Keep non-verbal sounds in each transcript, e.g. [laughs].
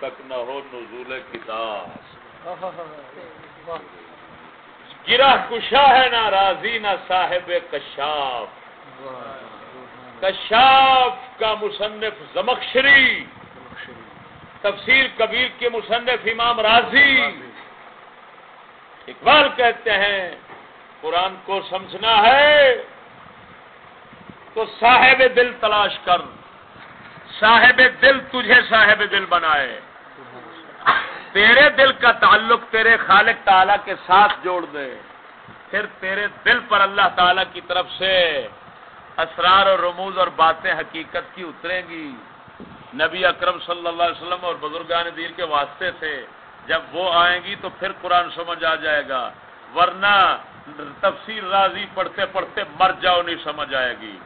تک نہ ہو نزول کتاب۔ گرا کشا ہے نہ راضی، نہ صاحب کشاف۔ کشاف کا مصنف زمکشری تفسیر کبیر کے مصنف امام راضی۔ اقبال کہتے ہیں، قرآن کو سمجھنا ہے تو صاحب دل تلاش کر۔ صاحب دل تجھے صاحب دل بنائے۔ تیرے دل کا تعلق تیرے خالق تعالی کے ساتھ جوڑ دے۔ پھر تیرے دل پر اللہ تعالی کی طرف سے اسرار اور رموز اور باتیں حقیقت کی اتریں گی۔ نبی اکرم صلی اللہ علیہ وسلم اور بزرگان دیر کے واسطے سے جب وہ آئیں گی تو پھر قرآن سمجھ آ جائے گا ورنہ تفسیر راضی پڑھتے پڑھتے مر جاؤ نہیں سمجھ آئے گی۔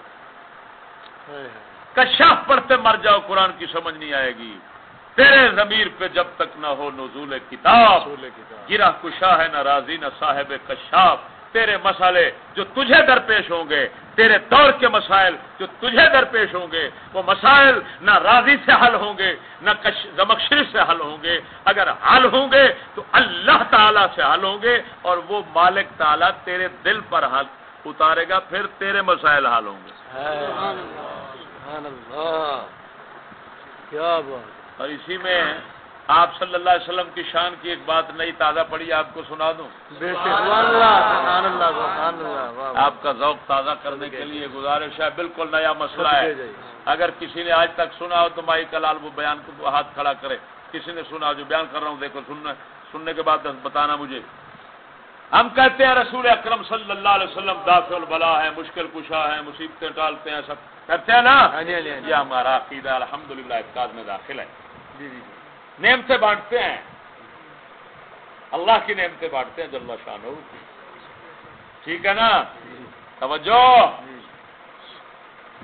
کشاف پڑھتے مر جاؤ قرآن کی سمجھ نہیں آئے گی۔ تیرے ضمیر پہ جب تک نہ ہو نزول کتاب گرا کشا ہے نہ راضی نہ صاحب کشاف۔ تیرے مسئلے جو تجھے درپیش ہوں گے تیرے دور کے مسائل جو تجھے درپیش ہوں گے وہ مسائل نہ راضی سے حل ہوں گے نہ زمکشر سے حل ہوں گے۔ اگر حل ہوں گے تو اللہ تعالی سے حل ہوں گے اور وہ مالک تعالی تیرے دل پر حل اتارے گا پھر تیرے مسائل حل ہوں گے۔ کیا بات۔ اور اسی میں آپ صلی اللہ علیہ وسلم کی شان کی ایک بات نئی تازہ پڑی آپ کو سنا دوں؟ آپ کا ذوق تازہ کرنے کے لیے گزارش ہے بالکل نیا مسئلہ ہے۔ اگر کسی نے آج تک سنا ہو تو مائی کلال وہ بیان کو ہاتھ کھڑا کرے۔ کسی نے سنا جو بیان کر رہا ہوں دیکھو سننا سننے کے بعد بتانا مجھے۔ ہم کہتے ہیں رسول اکرم صلی اللہ علیہ وسلم دافع البلا ہے مشکل کشا ہے مصیبتیں ٹالتے ہیں سب کرتے ہیں نا؟ ہاں جی، ہاں جی، ہاں جی۔ یہ ہمارا عقیدہ الحمد للہ میں داخل ہے۔ نعمتیں بانٹتے ہیں۔ اللہ کی نعمتیں بانٹتے ہیں جلد شان ٹھیک ہے نا؟ توجہ۔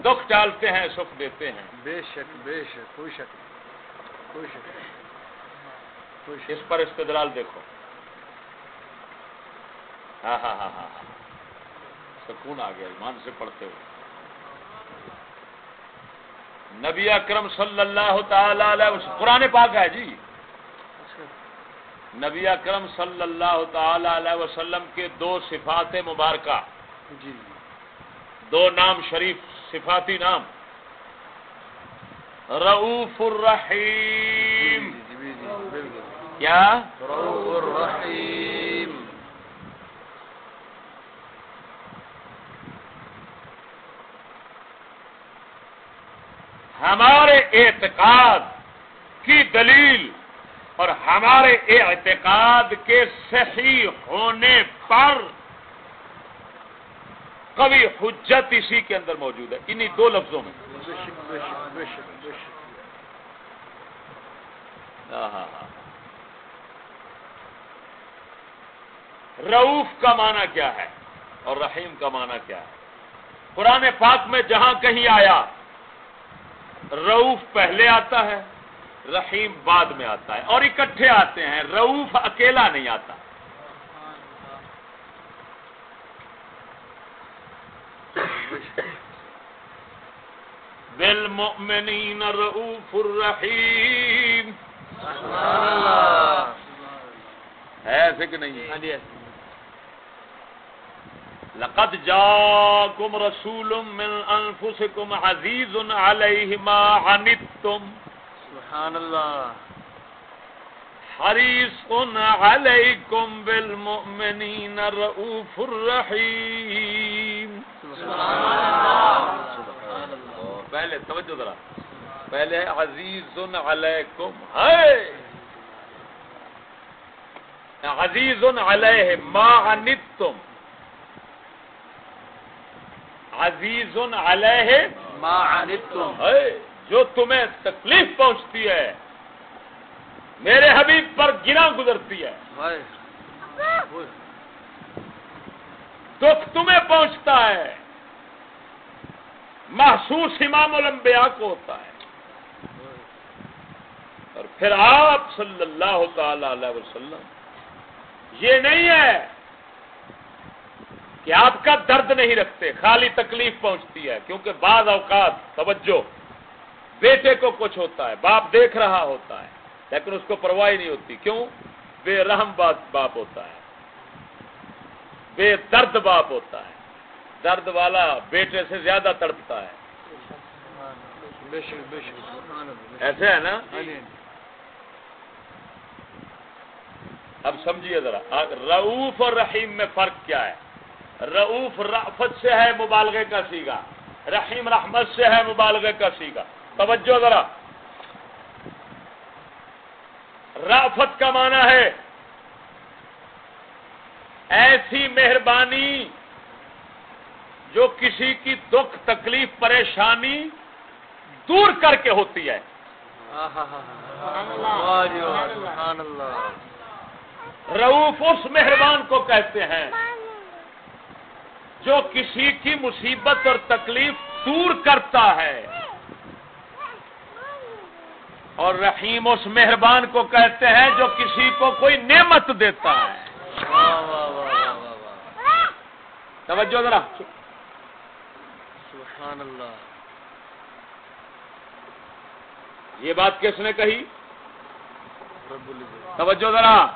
دکھ ڈالتے ہیں سکھ دیتے ہیں۔ بے شک بے شک کوئی شک کوئی شک اس پر استدلال دیکھو۔ ہاں ہاں ہاں ہاں ہاں۔ سکون آ گیا ایمان سے پڑھتے ہوئے۔ نبی اکرم صلی اللہ تعالی علیہ وسلم قرآن پاک ہے جی۔ نبی اکرم صلی اللہ تعالی علیہ وسلم کے دو صفات مبارکہ۔ جی۔ دو نام شریف صفاتی نام۔ رعوف الرحیم۔ جی، جی، کیا؟ رعوف الرحیم۔ ہمارے اعتقاد کی دلیل اور ہمارے اعتقاد کے صحیح ہونے پر کبھی حجت اسی کے اندر موجود ہے۔ انہی دو لفظوں میں۔ ہاں ہاں ہاں رعوف کا معنی کیا ہے اور رحیم کا معنی کیا ہے؟ قرآن پاک میں جہاں کہیں آیا روف پہلے آتا ہے رحیم بعد میں آتا ہے اور اکٹھے آتے ہیں روف اکیلا نہیں آتا۔ بالمؤمنین رؤوف الرحیم۔ ہے ایسے کہ نہیں۔ ہاں جی، لقد جاءكم رسول من انفسكم عزيز عليه ما عنتم. سبحان الله حريص عليكم بالمؤمنين رؤوف الرحيم سبحان الله سبحان الله پہلے توجہ ذرا. پہلے عزیز علیکم. ہے عزیز علیہ ما عنتم. عزیز علیہ جو تمہیں تکلیف پہنچتی ہے میرے حبیب پر گنا گزرتی ہے۔ دکھ تمہیں پہنچتا ہے۔ محسوس امام الانبیاء کو ہوتا ہے۔ اور پھر آپ صلی اللہ تعالی علیہ وسلم یہ نہیں ہے کہ آپ کا درد نہیں رکھتے خالی تکلیف پہنچتی ہے کیونکہ بعض اوقات توجہ بیٹے کو کچھ ہوتا ہے باپ دیکھ رہا ہوتا ہے لیکن اس کو پرواہ نہیں ہوتی کیوں؟ بے رحم باپ ہوتا ہے بے درد باپ ہوتا ہے درد والا بیٹے سے زیادہ تڑپتا ہے۔ ایسے ہے نا؟ ہاں جی اب سمجھیے ذرا رعوف اور رحیم میں فرق کیا ہے؟ رعوف رافت سے ہے مبالغے کا سیگا رحیم رحمت سے ہے مبالغے کا سیگا۔ توجہ ذرا۔ رافت کا معنی ہے ایسی مہربانی جو کسی کی دکھ تکلیف پریشانی دور کر کے ہوتی ہے۔ رعوف اس مہربان کو کہتے ہیں جو کسی کی مصیبت اور تکلیف دور کرتا ہے۔ اور رحیم اس مہربان کو کہتے ہیں جو کسی کو کوئی نعمت دیتا ہے۔ توجہ ذرا۔ سبحان اللہ یہ بات کس نے کہی؟ توجہ ذرا۔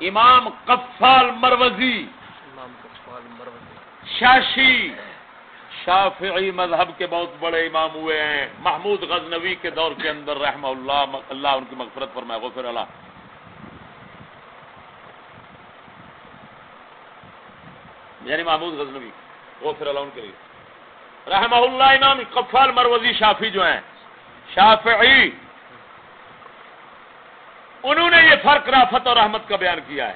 امام قفال مروزی۔ امام کفال مروزی۔ شاشی شافعی مذہب کے بہت بڑے امام ہوئے ہیں۔ محمود غزنوی کے دور کے اندر رحمہ اللہ اللہ ان کی مغفرت فرمائے، غفر اللہ۔ یعنی محمود غزنوی، غفر اللہ ان کے لیے۔ رحمہ اللہ، امام قفال مروزی شافی جو ہیں، شافعی۔ انہوں نے یہ فرق رافت اور رحمت کا بیان کیا ہے۔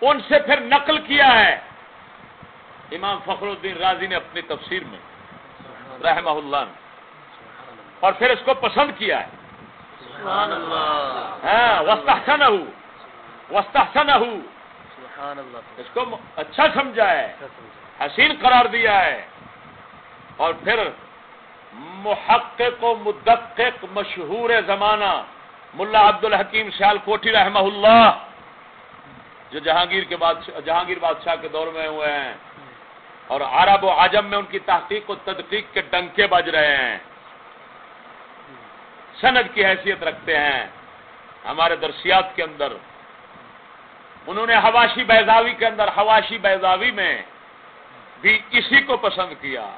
ان سے پھر نقل کیا ہے۔ امام فخر الدین راضی نے اپنی تفسیر میں رحمہ اللہ نے اور پھر اس کو پسند کیا ہے۔ ہاں وسطن ہوں وسطن ہوں سبحان اللہ۔ اس کو اچھا سمجھا ہے حسین قرار دیا ہے۔ اور پھر محقق و مدقق مشہور زمانہ ملا عبد الحکیم سیال کوٹھی رحمہ اللہ جو جہانگیر کے بادشاہ جہانگیر بادشاہ کے دور میں ہوئے ہیں۔ اور عرب و عجم میں ان کی تحقیق و تدقیق کے ڈنکے بج رہے ہیں۔ سند کی حیثیت رکھتے ہیں۔ ہمارے درسیات کے اندر، انہوں نے حواشی بیضاوی کے اندر، حواشی بیضاوی میں بھی اسی کو پسند کیا۔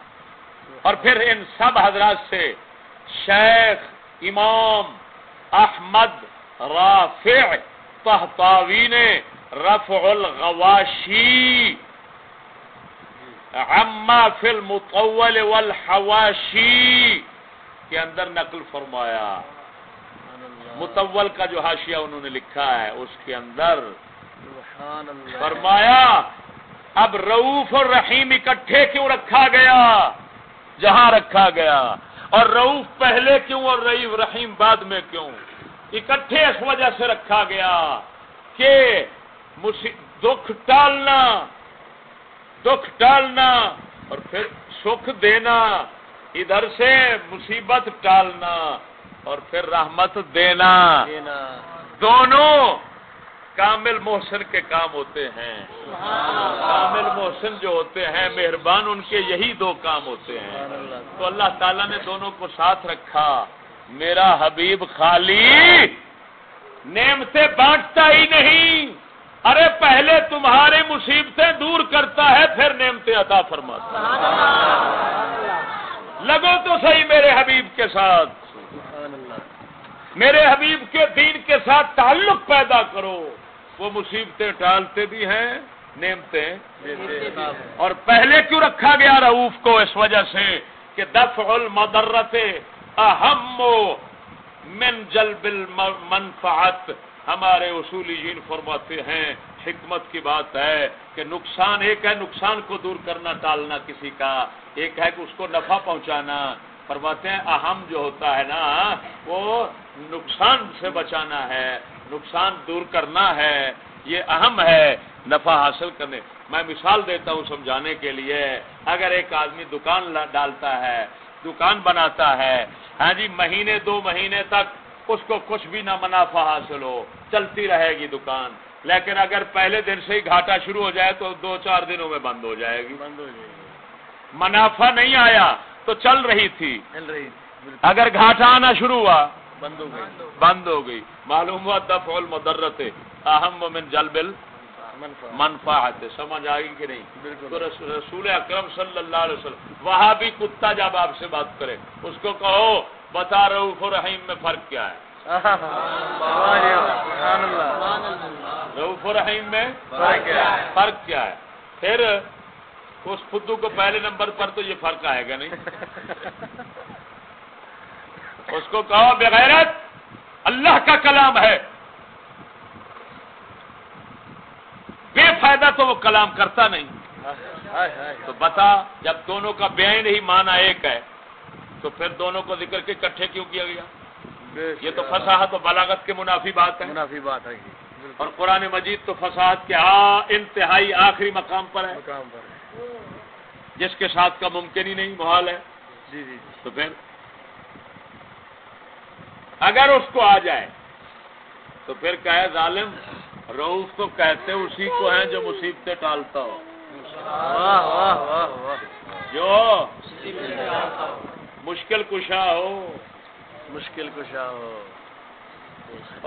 اور پھر ان سب حضرات سے شیخ امام احمد رافع تحتاوی نے رفع الغواشی عما فی المطول والحواشی کے اندر نقل فرمایا۔ متول کا جو حاشیہ انہوں نے لکھا ہے اس کے اندر فرمایا اب رعوف اور رحیم اکٹھے کیوں رکھا گیا؟ جہاں رکھا گیا۔ اور رعوف پہلے کیوں اور رعیف رحیم بعد میں کیوں؟ اکٹھے اس وجہ سے رکھا گیا کہ دکھ ٹالنا دکھ ٹالنا اور پھر سکھ دینا ادھر سے مصیبت ٹالنا اور پھر رحمت دینا۔ دونوں کامل محسن کے کام ہوتے ہیں۔ کامل محسن جو ہوتے ہیں مہربان ان کے یہی دو کام ہوتے ہیں۔ تو اللہ تعالیٰ نے دونوں کو ساتھ رکھا۔ میرا حبیب خالی نعمتیں بانٹتا ہی نہیں۔ ارے پہلے تمہاری مصیبتیں دور کرتا ہے پھر نعمتیں عطا فرماتا ہے۔ لگو تو صحیح میرے حبیب کے ساتھ۔ میرے حبیب کے دین کے ساتھ تعلق پیدا کرو۔ وہ مصیبتیں ٹالتے بھی ہیں نعمتیں اور پہلے کیوں رکھا گیا رعوف کو؟ اس وجہ سے کہ دفع المدرت اہم من جلب المنفعت۔ ہمارے اصولی جین فرماتے ہیں، حکمت کی بات ہے کہ نقصان ایک ہے، نقصان کو دور کرنا، ٹالنا کسی کا، ایک ہے کہ اس کو نفع پہنچانا۔ فرماتے ہیں، اہم جو ہوتا ہے نا، وہ نقصان سے بچانا ہے، نقصان دور کرنا ہے، یہ اہم ہے نفع حاصل کرنے۔ میں مثال دیتا ہوں سمجھانے کے لیے، اگر ایک آدمی دکان ڈالتا ہے، دکان بناتا ہے ہاں جی مہینے، دو مہینے تک اس کو کچھ بھی نہ منافع حاصل ہو چلتی رہے گی دکان۔ لیکن اگر پہلے دن سے ہی گھاٹا شروع ہو جائے تو دو چار دنوں میں بند ہو جائے گی۔ بند ہو جائے گی۔ منافع نہیں آیا تو چل رہی تھی۔ چل رہی اگر گھاٹا آنا شروع ہوا بند ہو گئی۔ بند ہو گئی۔ معلوم ہوا دفع المدرت اہم من جلب منفع منفعت۔ سمجھ آئی کہ نہیں؟ بالکل۔ تو رس- رسول اکرم صلی اللہ علیہ وسلم وہاں بھی کتا جب آپ سے بات کرے اس کو کہو بتا رؤوف رحیم میں فرق کیا ہے؟ اللہ رؤوف رحیم میں فرق کیا ہے؟ پھر اس خدو کو پہلے نمبر پر تو یہ فرق آئے گا نہیں؟ اس کو کہو بغیرت اللہ کا کلام ہے۔ بے فائدہ تو وہ کلام کرتا نہیں۔ تو بتا جب دونوں کا بین ہی مانا ایک ہے تو پھر دونوں کو ذکر کے اکٹھے کیوں کیا گیا؟ یہ تو۔ فصاحت و بلاغت کے منافی بات ہے۔ منافی بات ہے بالکل۔ اور قرآن مجید تو فصاحت کے آ انتہائی آخری مقام پر ہے۔ مقام پر ہے۔ جس کے ساتھ کا ممکن ہی نہیں محال ہے۔ جی جی جی۔ تو پھر اگر اس کو آ جائے تو پھر کہے ظالم روف تو کہتے اسی کو ہیں جو مصیبتیں ٹالتا ہو۔ جو مشکل کشا ہو۔ مشکل کشا ہو۔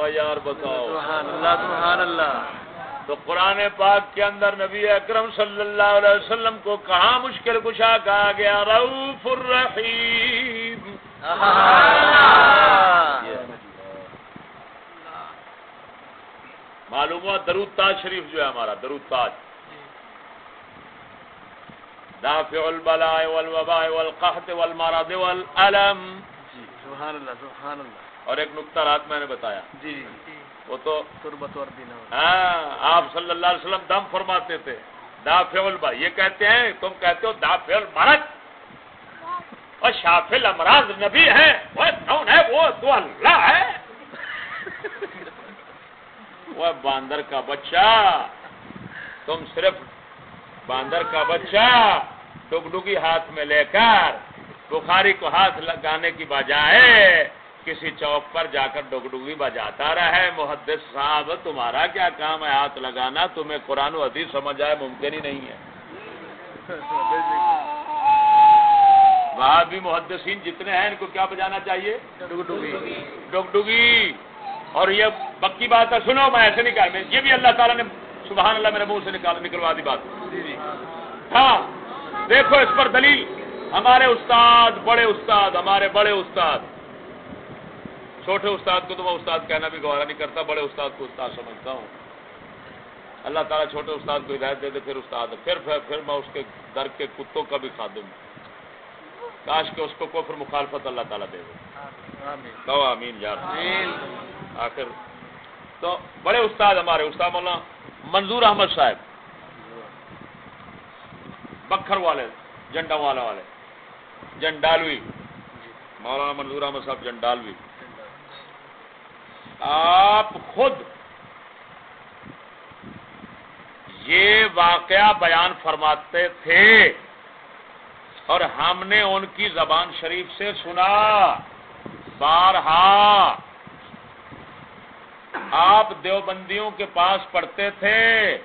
یار بتاؤ۔ سبحان اللہ سبحان اللہ۔ تو قرآن پاک کے اندر نبی اکرم صلی اللہ علیہ وسلم کو کہاں مشکل کشا کہا گیا؟ روف الرحیم۔ معلوم ہوا درود تاج شریف جو ہے ہمارا درود تاج۔ دافع البلاء والوباء والقحط والمرض والالم جی سبحان اللہ سبحان اللہ. اور ایک نقطہ رات میں نے بتایا. جی جی وہ تو تربت اور دینا ہاں آپ صلی اللہ علیہ وسلم دم فرماتے تھے. دافع البا یہ کہتے ہیں تم کہتے ہو دافع المرض. اور شافل امراض نبی ہے وہ کون ہے؟ وہ تو اللہ ہے. وہ باندر کا بچہ. تم صرف باندر کا بچہ. ڈگڈگی ہاتھ میں لے کر بخاری کو ہاتھ لگانے کی بجائے کسی چوک پر جا کر ڈگڈگی بجاتا رہے۔ محدث صاحب تمہارا کیا کام ہے؟ ہاتھ لگانا تمہیں قرآن و حدیث سمجھ آئے ممکن ہی نہیں ہے۔ وہاں بھی محدثین جتنے ہیں ان کو کیا بجانا چاہیے؟ ڈگڈگی اور یہ پکی بات ہے سنو میں ایسے نہیں کہا یہ بھی اللہ تعالیٰ نے سبحان اللہ میرے منہ سے نکال نکلوا دی بات۔ ہاں دیکھو اس پر دلیل۔ ہمارے استاد بڑے استاد ہمارے بڑے استاد۔ چھوٹے استاد کو تو میں استاد کہنا بھی گوارا نہیں کرتا بڑے استاد کو استاد سمجھتا ہوں۔ اللہ تعالیٰ چھوٹے استاد کو ہدایت دے دے پھر استاد پھر پھر, پھر میں اس کے در کے کتوں کا بھی خادم۔ کاش کہ اس کو کفر مخالفت اللہ تعالیٰ دے دے۔ کہو آمین یار آخر۔ تو بڑے استاد ہمارے استاد مولانا منظور احمد صاحب۔ بکھر والے، جنڈا والا والے۔ جنڈالوی۔ مولانا منظور احمد صاحب جنڈالوی۔ آپ خود یہ واقعہ بیان فرماتے تھے اور ہم نے ان کی زبان شریف سے سنا۔ بارہا، آپ دیوبندیوں کے پاس پڑھتے تھے۔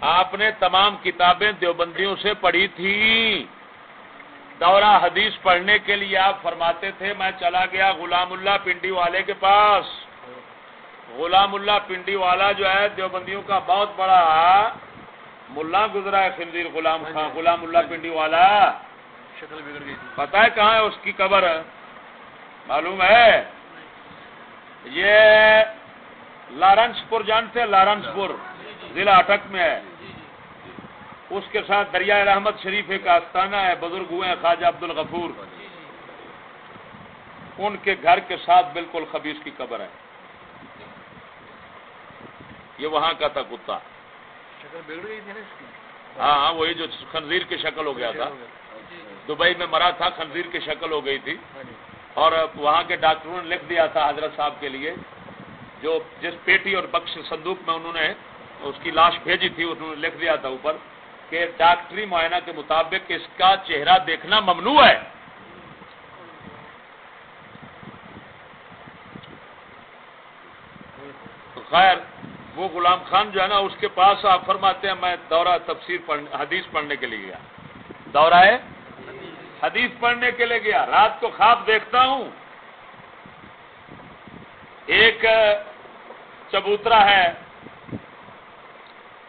آپ نے تمام کتابیں دیوبندیوں سے پڑھی تھی۔ دورہ حدیث پڑھنے کے لیے آپ فرماتے تھے میں چلا گیا غلام اللہ پنڈی والے کے پاس۔ غلام اللہ پنڈی والا جو ہے دیوبندیوں کا بہت بڑا ملا گزرا ہے خنزیر غلام خان غلام اللہ پنڈی والا۔ شکل بگڑ گئی تھی۔ پتا ہے کہاں ہے اس کی قبر؟ معلوم ہے؟ یہ لارنس پور جانتے ہیں لارنس پور ضلع اٹک میں ہے۔ اس کے ساتھ دریائے رحمت شریف ایک آستانہ ہے بزرگ ہوئے ہیں خواجہ عبد الغفور ان کے گھر کے ساتھ بالکل خبیص کی قبر ہے۔ یہ وہاں کا تھا کتا۔ ہاں ہاں وہی جو خنزیر کی شکل ہو گیا تھا۔ دبئی میں مرا تھا خنزیر کی شکل ہو گئی تھی۔ ہاں جی۔ اور وہاں کے ڈاکٹروں نے لکھ دیا تھا حضرت صاحب کے لیے جو جس پیٹی اور بخش صندوق میں انہوں نے اس کی لاش بھیجی تھی انہوں نے لکھ دیا تھا اوپر۔ کہ ڈاکٹری معائنہ کے مطابق اس کا چہرہ دیکھنا ممنوع ہے۔ تو خیر، وہ غلام خان جو ہے نا، اس کے پاس آپ فرماتے ہیں، میں دورہ تفسیر پڑھنے حدیث پڑھنے کے لیے گیا۔ دورہ ہے؟ حدیث پڑھنے کے لیے گیا۔ رات کو خواب دیکھتا ہوں۔ ایک چبوترا ہے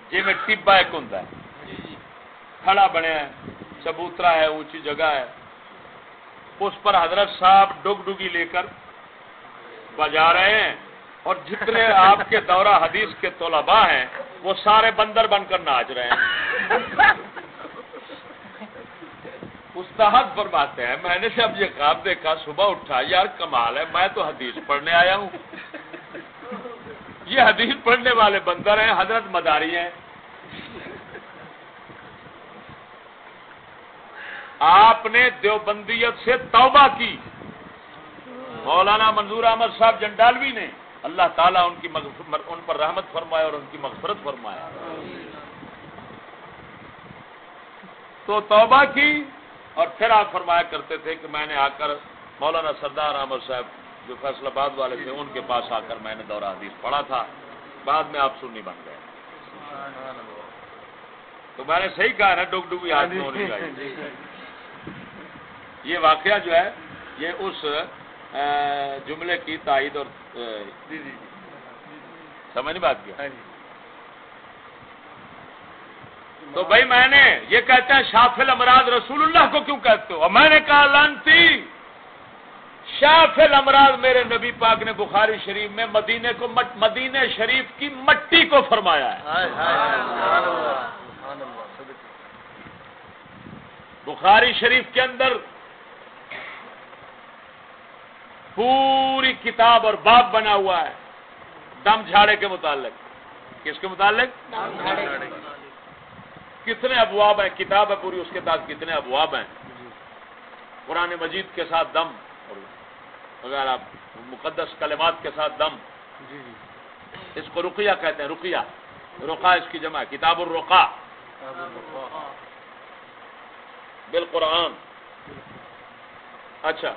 جی میں ٹبا ایک ہوں کھڑا بنیا چبوترا ہے، اونچی جگہ ہے۔ اس پر حضرت صاحب ڈگ ڈگی لے کر بجا رہے ہیں۔ اور جتنے آپ کے دورہ حدیث کے طلباء ہیں، وہ سارے بندر بن کر ناچ رہے ہیں۔ استاد فرماتے ہیں، میں نے جب یہ خواب دیکھا، صبح اٹھا، یار کمال ہے، میں تو حدیث پڑھنے آیا ہوں۔ یہ حدیث پڑھنے والے بندر ہیں، حضرت مداری ہیں۔ آپ نے دیوبندیت سے توبہ کی۔ مولانا منظور احمد صاحب جنڈالوی نے اللہ تعالیٰ ان کی ان پر رحمت فرمایا اور ان کی مغفرت فرمایا تو توبہ کی اور پھر آپ فرمایا کرتے تھے کہ میں نے آ کر مولانا سردار احمد صاحب جو فیصلہ آباد والے تھے، ان کے پاس آ کر میں نے دورہ حدیث پڑھا تھا۔ بعد میں آپ سننی بن گئے۔ تو میں نے صحیح کہا نا، ڈگ ڈگی آدمی ہونی چاہیے یہ واقعہ جو ہے یہ اس جملے کی تائید اور جی، جی۔ سمجھ نہیں بات کیا ہاں جی۔ تو بھائی میں نے یہ کہتے ہیں شافل امراض رسول اللہ کو کیوں کہتے ہو میں نے کہا لانتی شافل امراض میرے نبی پاک نے بخاری شریف میں مدینے کو مدینے شریف کی مٹی کو فرمایا ہے بخاری شریف کے اندر پوری کتاب اور باب بنا ہوا ہے۔ دم جھاڑے کے متعلق۔ کس کے متعلق؟ کتنے ابواب ہیں؟ کتاب ہے پوری اس کے ساتھ کتنے ابواب ہیں؟ قرآن مجید کے ساتھ دم اگر آپ مقدس کلمات کے ساتھ دم۔ اس کو رقیہ کہتے ہیں رقیہ۔ رقا اس کی جمع کتاب الرقا بالقرآن۔ اچھا۔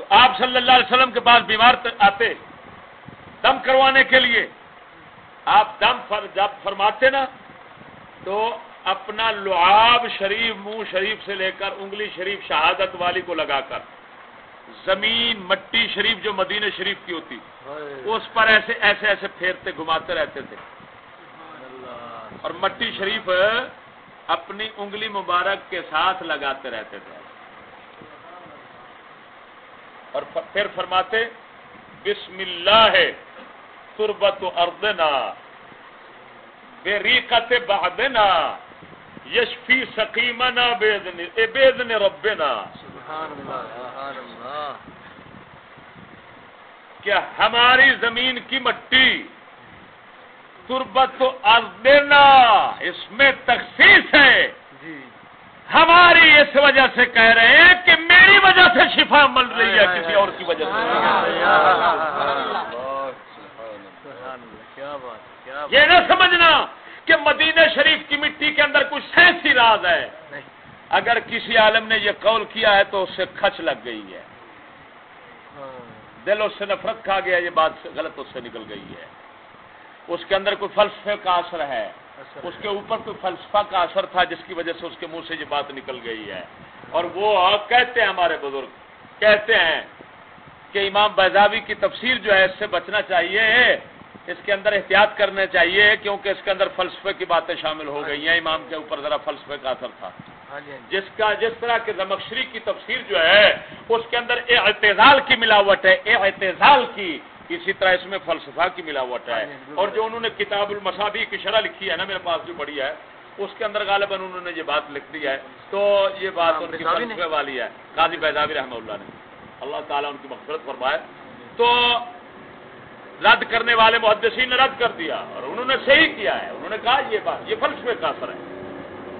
تو آپ صلی اللہ علیہ وسلم کے پاس بیمار آتے، دم کروانے کے لیے، آپ دم فر جب فرماتے نا، تو اپنا لعاب شریف، منہ شریف سے لے کر انگلی شریف شہادت والی کو لگا کر، زمین، مٹی شریف جو مدینہ شریف کی ہوتی، اس پر ایسے ایسے ایسے پھیرتے، گھماتے رہتے تھے۔ اور مٹی شریف اپنی انگلی مبارک کے ساتھ لگاتے رہتے تھے۔ اور پھر فرماتے بسم اللہ ہے تربت اردنا بے ریقت بعدنا یشفی سقیمنا بیدن اے بیدن ربنا۔ کیا ہماری زمین کی مٹی تربت اردنا اس میں تخصیص ہے۔ ہماری اس وجہ سے کہہ رہے ہیں کہ میری وجہ سے شفا مل رہی ہے کسی اور کی وجہ سے۔ یہ نہ سمجھنا کہ مدینہ شریف کی مٹی کے اندر کچھ سینسی راز ہے۔ اگر کسی عالم نے یہ قول کیا ہے تو اس سے کھچ لگ گئی ہے۔ دل اس سے نفرت کھا گیا یہ بات غلط اس سے نکل گئی ہے۔ اس کے اندر کوئی فلسفے کا اثر ہے۔ اس کے اوپر کوئی فلسفہ کا اثر تھا جس کی وجہ سے اس کے منہ سے یہ بات نکل گئی ہے۔ اور وہ کہتے ہیں ہمارے بزرگ کہتے ہیں کہ امام بیزابی کی تفسیر جو ہے اس سے بچنا چاہیے اس کے اندر احتیاط کرنے چاہیے کیونکہ اس کے اندر فلسفے کی باتیں شامل ہو گئی ہیں۔ امام کے اوپر ذرا فلسفے کا اثر تھا۔ ہاں جی، ہاں جی۔ جس کا جس طرح کے زمکشری کی تفسیر جو ہے اس کے اندر اعتزال کی ملاوٹ ہے اعتزال کی اسی طرح اس میں فلسفہ کی ملاوٹ ہے۔ ہاں جی، اور جو انہوں نے کتاب المسابی کی شرح لکھی ہے نا میرے پاس جو بڑی ہے اس کے اندر غالباً انہوں نے یہ بات لکھ دی ہے۔ تو یہ بات ان کی فلسفے والی ہے قاضی بیدابی رحمہ اللہ نے۔ اللہ تعالیٰ ان کی مغفرت فرمائے۔ تو رد کرنے والے محدثین نے رد کر دیا اور انہوں نے صحیح کیا ہے۔ انہوں نے کہا یہ بات یہ فلسفے کا اثر ہے۔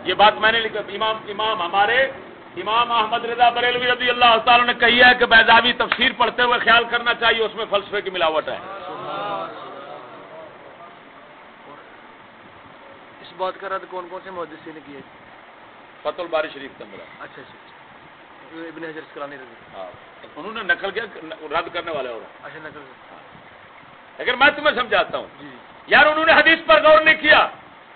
یہ بات میں نے لکھا امام امام ہمارے امام احمد رضا بریلوی رضی اللہ تعالیٰ نے کہی ہے کہ بیدابی تفسیر پڑھتے ہوئے خیال کرنا چاہیے اس میں فلسفے کی ملاوٹ ہے۔ اس بات کا رد کون کون سے محدثین نے کیا فت الباری شریف کے اندر اچھا اچھا ابن حجر اسکلانی رضی ہاں انہوں نے نقل کیا رد کرنے والے اور۔ اچھا نقل لیکن میں تمہیں سمجھاتا ہوں۔ جی۔ یار انہوں نے حدیث پر غور نہیں کیا۔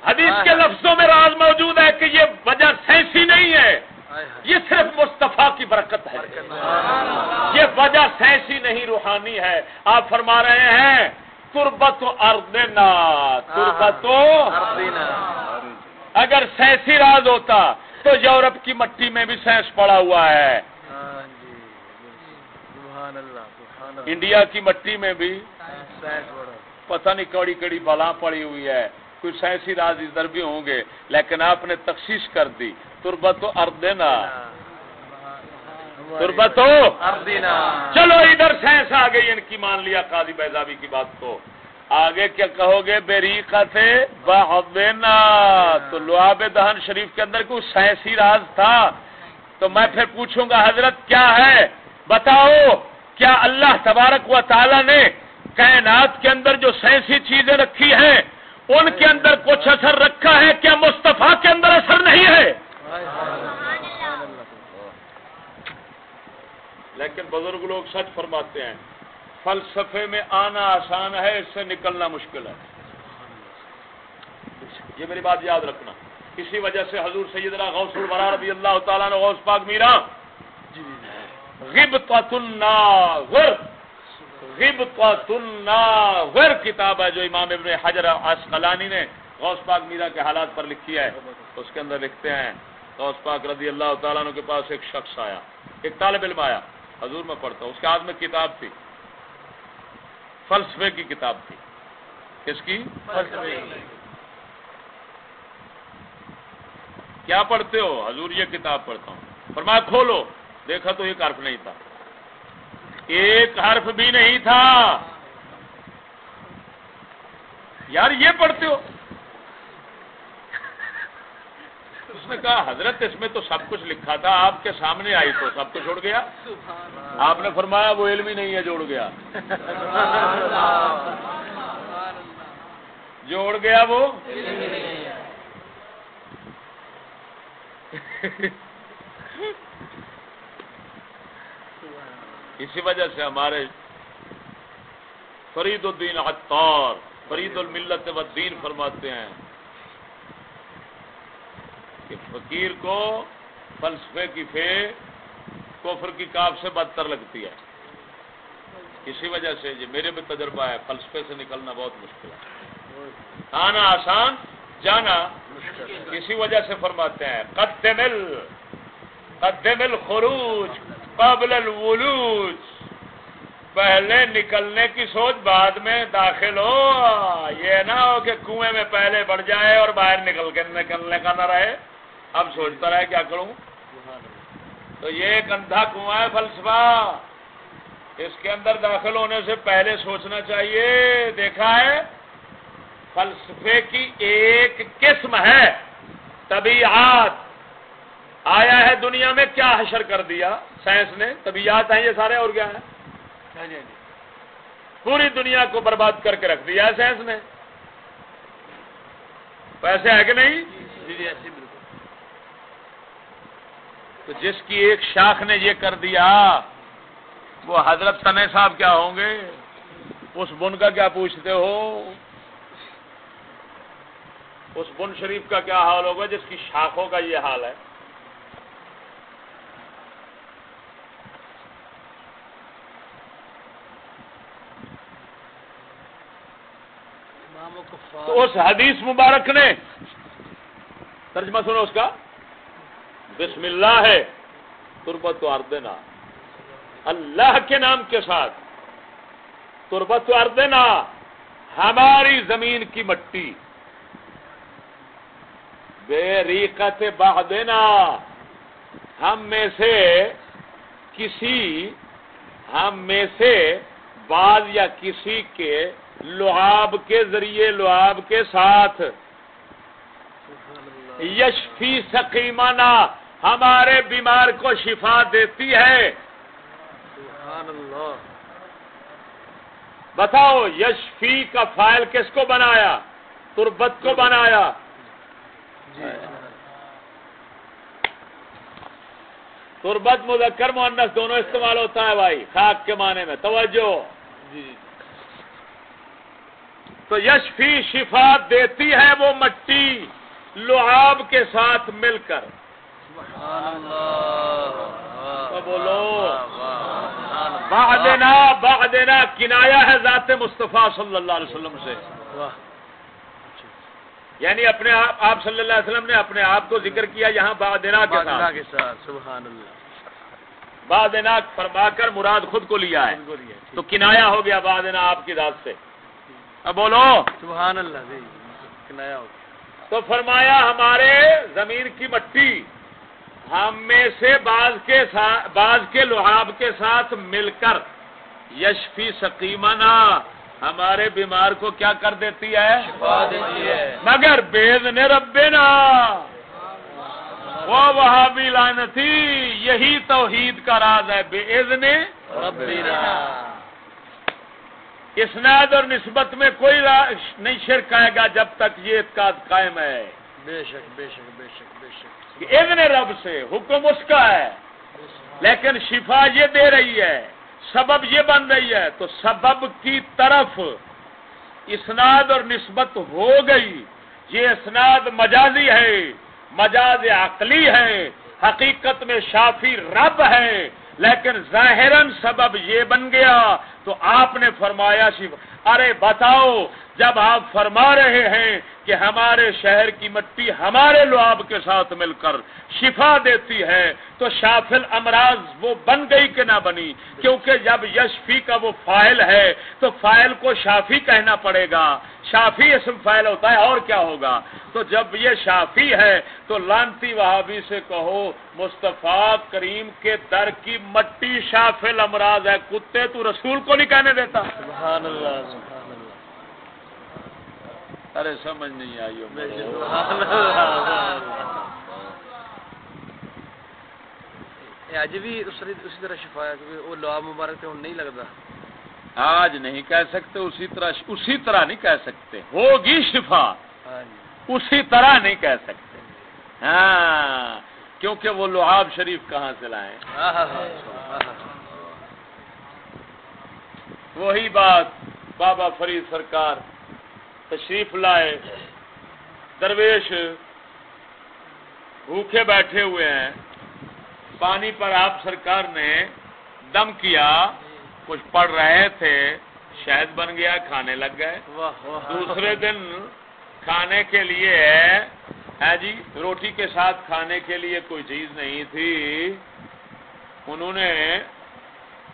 حدیث کے لفظوں میں راز موجود ہے کہ یہ وجہ سینسی نہیں ہے۔ یہ صرف مصطفیٰ کی برکت ہے۔ یہ وجہ سینسی نہیں، روحانی ہے۔ آپ فرما رہے ہیں، تربت اردنا تربت اگر سینسی راز ہوتا تو یورپ کی مٹی میں بھی سینس پڑا ہوا ہے۔ انڈیا کی مٹی میں بھی پتہ نہیں کڑی کڑی بلا پڑی ہوئی ہے۔ کچھ سینسی راز ادھر بھی ہوں گے، لیکن آپ نے تخصیص کر دی۔ تربت اردنا۔ تربت چلو ادھر سینس آ گئی، ان کی مان لیا قاضی بیزابی کی بات کو۔ آگے کیا کہو گے؟ بیریقہ سے بہبینا تو لواب دہن شریف کے اندر کوئی سائنسی راز تھا؟ تو میں پھر پوچھوں گا، حضرت کیا ہے؟ بتاؤ، کیا اللہ تبارک و تعالی نے کائنات کے اندر جو سائنسی چیزیں رکھی ہیں ان کے اندر کچھ اثر رکھا ہے کیا مصطفیٰ کے اندر اثر نہیں ہے؟ لیکن بزرگ لوگ سچ فرماتے ہیں، فلسفے میں آنا آسان ہے، اس سے نکلنا مشکل ہے۔ یہ میری بات یاد رکھنا۔ اسی وجہ سے حضور سیدنا غوث الورا رضی اللہ تعالیٰ نے غوث پاک میرا غب غر غب غر کتاب ہے جو امام ابن حجر عسقلانی نے غوث پاک میرا کے حالات پر لکھی ہے۔ اس کے اندر لکھتے ہیں غوث پاک رضی اللہ تعالیٰ کے پاس ایک شخص آیا ایک طالب علم آیا۔ حضور میں پڑھتا ہوں اس کے ہاتھ میں کتاب تھی۔ فلسفے کی کتاب تھی۔ کس کی؟ کیا پڑھتے ہو؟ حضور یہ کتاب پڑھتا ہوں۔ فرمایا کھولو دیکھا تو ایک حرف نہیں تھا۔ ایک حرف بھی نہیں تھا۔ یار یہ پڑھتے ہو۔ اس نے کہا حضرت اس میں تو سب کچھ لکھا تھا آپ کے سامنے آئی تو سب کچھ چھوڑ گیا۔ آپ نے فرمایا وہ علم ہی نہیں ہے جوڑ گیا۔ جوڑ گیا وہ۔ [laughs] اسی وجہ سے ہمارے فرید الدین عطار فرید الملت و دین فرماتے ہیں کہ فقیر کو فلسفے کی فے کوفر کی کاف سے بدتر لگتی ہے۔ اسی وجہ سے یہ میرے بھی تجربہ ہے فلسفے سے نکلنا بہت مشکل ہے۔ آنا آسان جانا۔ اسی وجہ سے فرماتے ہیں قدمل قدمل خروج۔ قبل الولوج۔ پہلے نکلنے کی سوچ بعد میں داخل ہو۔ یہ نہ ہو کہ کنویں میں پہلے بڑھ جائے اور باہر نکل کے نکلنے کا نہ رہے۔ اب سوچتا رہے کیا کروں؟ تو یہ ایک اندھا کنواں ہے فلسفہ۔ اس کے اندر داخل ہونے سے پہلے سوچنا چاہیے۔ دیکھا ہے، فلسفے کی ایک قسم ہے، طبیعت۔ آیا ہے دنیا میں کیا حشر کر دیا؟ سائنس نے طبیعت ہیں یہ سارے اور کیا ہے پوری دنیا کو برباد کر کے رکھ دیا ہے سائنس نے۔ پیسے ہے کہ نہیں؟ جی جی تو جس کی ایک شاخ نے یہ کر دیا وہ حضرت تنے صاحب کیا ہوں گے؟ اس بن کا کیا پوچھتے ہو؟ اس بن شریف کا کیا حال ہوگا جس کی شاخوں کا یہ حال ہے؟ تو اس حدیث مبارک نے ترجمہ سنو اس کا؟ بسم اللہ ہے، تربت و اردنا اللہ کے نام کے ساتھ تربت و اردنا ہماری زمین کی مٹی۔ بے ریقت بہ دینا ہم میں سے کسی، ہم میں سے بعض یا کسی کے لعاب کے ذریعے لعاب کے ساتھ۔ یشفی سکیمانہ ہمارے بیمار کو شفا دیتی ہے۔ سبحان اللہ بتاؤ یشفی کا فائل کس کو بنایا؟ تربت کو بنایا۔ جی۔ تربت مذکر مونس دونوں استعمال ہوتا ہے بھائی خاک کے معنی میں توجہ۔ جی۔ تو یشفی شفا دیتی ہے وہ مٹی لعاب کے ساتھ مل کر۔ تو بولو۔ بعدنا بعدنا کنایا ہے ذات مصطفیٰ صلی اللہ علیہ وسلم سے۔ یعنی اپنے آپ آپ صلی اللہ علیہ وسلم نے اپنے آپ کو ذکر کیا یہاں بعدنا کے ساتھ۔ سبحان اللہ۔ بعدنا فرما کر مراد خود کو لیا ہے۔ تو کنایا ہو گیا بعدنا آپ کی ذات سے۔ بولو۔ سبحان اللہ جی تو فرمایا ہمارے زمین کی مٹی ہم میں سے بعض کے بعض کے لحاب کے ساتھ مل کر یشفی سکیمنا ہمارے بیمار کو کیا کر دیتی ہے؟ مگر بےد نے ربے نا وہ وہاں بھی لائن تھی یہی توحید کا راز ہے بے نے اسناد اور نسبت میں کوئی نہیں شرک آئے گا جب تک یہ اعتقاد قائم ہے۔ بے شک بے شک بے شک بے شک۔ اذن رب سے حکم اس کا ہے۔ لیکن شفا یہ دے رہی ہے سبب یہ بن رہی ہے تو سبب کی طرف اسناد اور نسبت ہو گئی۔ یہ اسناد مجازی ہے مجاز عقلی ہے۔ حقیقت میں شافی رب ہے۔ لیکن ظاہراً سبب یہ بن گیا تو آپ نے فرمایا شیف ارے بتاؤ جب آپ فرما رہے ہیں کہ ہمارے شہر کی مٹی ہمارے لعاب کے ساتھ مل کر شفا دیتی ہے، تو شافل امراض وہ بن گئی کہ نہ بنی؟ کیونکہ جب یشفی کا وہ فائل ہے، تو فائل کو شافی کہنا پڑے گا۔ شافی اسم فائل ہوتا ہے، اور کیا ہوگا؟ تو جب یہ شافی ہے، تو لانتی وہابی سے کہو، مصطفیٰ کریم کے در کی مٹی شافل امراض ہے، کتے تو رسول کو نہیں کہنے دیتا؟ سبحان اللہ سبحان اللہ۔ ارے سمجھ نہیں آئی اج بھی اسی طرح شفا ہے وہ لوا مبارک سے نہیں لگتا۔ آج نہیں کہہ سکتے اسی طرح اسی طرح نہیں کہہ سکتے۔ ہوگی شفا۔ ہاں جی۔ اسی طرح نہیں کہہ سکتے۔ ہاں کیونکہ وہ لوہاب شریف کہاں سے لائیں ہاں، ہاں، ہاں، وہی بات بابا فرید سرکار تشریف لائے۔ درویش بھوکے بیٹھے ہوئے ہیں۔ پانی پر آپ سرکار نے دم کیا۔ کچھ پڑھ رہے تھے۔ شہد بن گیا کھانے لگ گئے۔ دوسرے دن کھانے کے لیے ہے جی روٹی کے ساتھ کھانے کے لیے کوئی چیز نہیں تھی۔ انہوں نے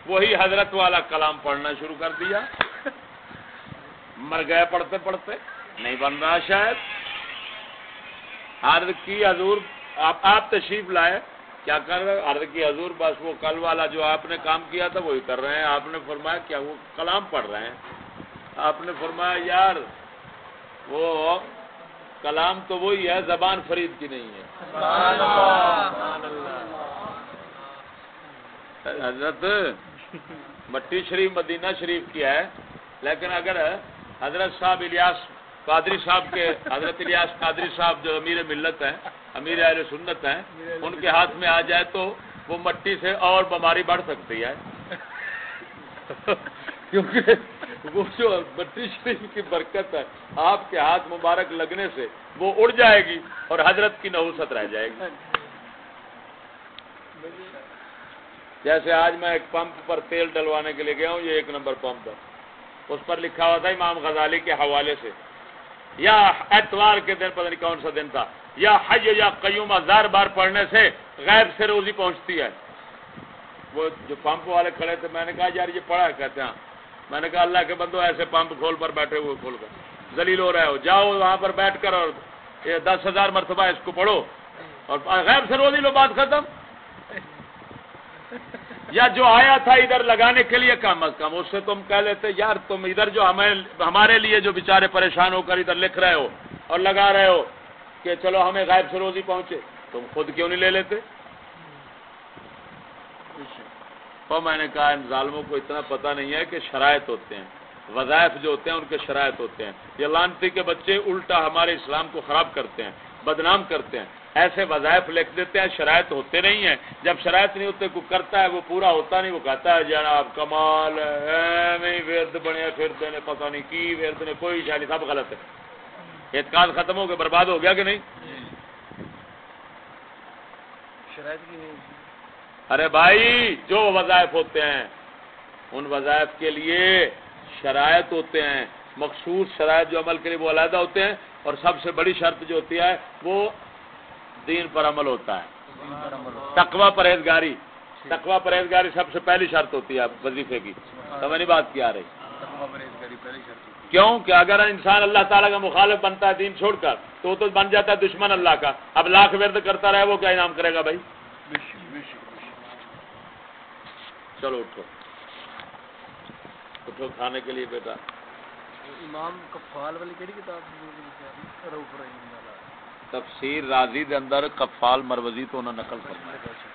وہی حضرت والا کلام پڑھنا شروع کر دیا۔ مر گئے پڑھتے پڑھتے، نہیں بن رہا شاید۔ عرض کی حضور، آپ تشریف لائے۔ کیا کر رہے؟ عرض کی حضور، بس وہ کل والا جو آپ نے کام کیا تھا، وہی کر رہے ہیں۔ آپ نے فرمایا، کیا وہ کلام پڑھ رہے ہیں؟ آپ نے فرمایا، یار، وہ کلام تو وہی ہے، زبان فرید کی نہیں ہے۔ حضرت، مٹی شریف، مدینہ شریف کی ہے۔ لیکن اگر حضرت صاحب الیاس قادری صاحب کے حضرت الیاس قادری صاحب جو امیر ملت ہیں، امیر اہل سنت ہیں، ان کے ہاتھ میں آ جائے تو وہ مٹی سے اور بیماری بڑھ سکتی ہے۔ کیونکہ وہ جو مٹی شریف کی برکت ہے، آپ کے ہاتھ مبارک لگنے سے وہ اڑ جائے گی اور حضرت کی نحوست رہ جائے گی۔ جیسے آج میں ایک پمپ پر تیل ڈلوانے کے لیے گیا ہوں، یہ ایک نمبر پمپ ہے۔ اس پر لکھا ہوا تھا امام غزالی کے حوالے سے۔ یا اتوار کے دن، پتہ نہیں کون سا دن تھا۔ یا حج یا قیوم، ہزار بار پڑھنے سے غیب سے روزی پہنچتی ہے۔ وہ جو پمپ والے کھڑے تھے، میں نے کہا، یار، یہ پڑھا کہتے ہیں۔ میں نے کہا، اللہ کے بندو، ایسے پمپ کھول پر بیٹھے ہوئے کھول کر۔ دلیل ہو رہے ہو، جاؤ وہاں پر بیٹھ کر اور یہ دس ہزار مرتبہ اس کو پڑھو۔ اور غیب سے روزی لو، بات ختم۔ یا جو آیا تھا ادھر لگانے کے لیے کم از کم، اس سے تم کہہ لیتے، یار تم ادھر جو ہمیں، ہمارے لیے جو بیچارے پریشان ہو کر ادھر لکھ رہے ہو اور لگا رہے ہو کہ چلو ہمیں غائب سے روزی پہنچے، تم خود کیوں نہیں لے لیتے؟ اور میں نے کہا، ان ظالموں کو اتنا پتہ نہیں ہے کہ شرائط ہوتے ہیں، وظائف جو ہوتے ہیں ان کے شرائط ہوتے ہیں۔ یہ لانتی کے بچے الٹا ہمارے اسلام کو خراب کرتے ہیں، بدنام کرتے ہیں۔ ایسے وظائف لکھ دیتے ہیں شرائط ہوتے نہیں ہیں۔ جب شرائط نہیں ہوتے کوئی کرتا ہے وہ پورا ہوتا نہیں وہ کہتا ہے جناب کمال ورد بنے پھر نے پتہ نہیں کی ورد نے کوئی شاید سب غلط ہے۔ اعتقاد ختم ہو گیا برباد ہو گیا کہ نہیں؟ شرائط کی ارے بھائی جو وظائف ہوتے ہیں ان وظائف کے لیے شرائط ہوتے ہیں۔ مخصوص شرائط جو عمل کے لیے وہ علیحدہ ہوتے ہیں اور سب سے بڑی شرط جو ہوتی ہے وہ دین پر عمل ہوتا ہے۔ تقوی پرہیزگاری۔ تقوی پرہیزگاری سب سے پہلی شرط ہوتی ہے وظیفے کی۔ سمجھ نہیں بات کیا رہی۔ کیوں؟ کہ اگر انسان اللہ تعالیٰ کا مخالف بنتا ہے دین چھوڑ کر تو وہ تو بن جاتا ہے دشمن اللہ کا۔ اب لاکھ ورد کرتا رہے وہ کیا انعام کرے گا بھائی؟ چلو اٹھو۔ اٹھو کھانے کے لیے بیٹا۔ امام کفال والی کیڑی کتاب روف والا تفسیر راضی دے اندر کفال مروزی تو انہوں نقل کرنا ہے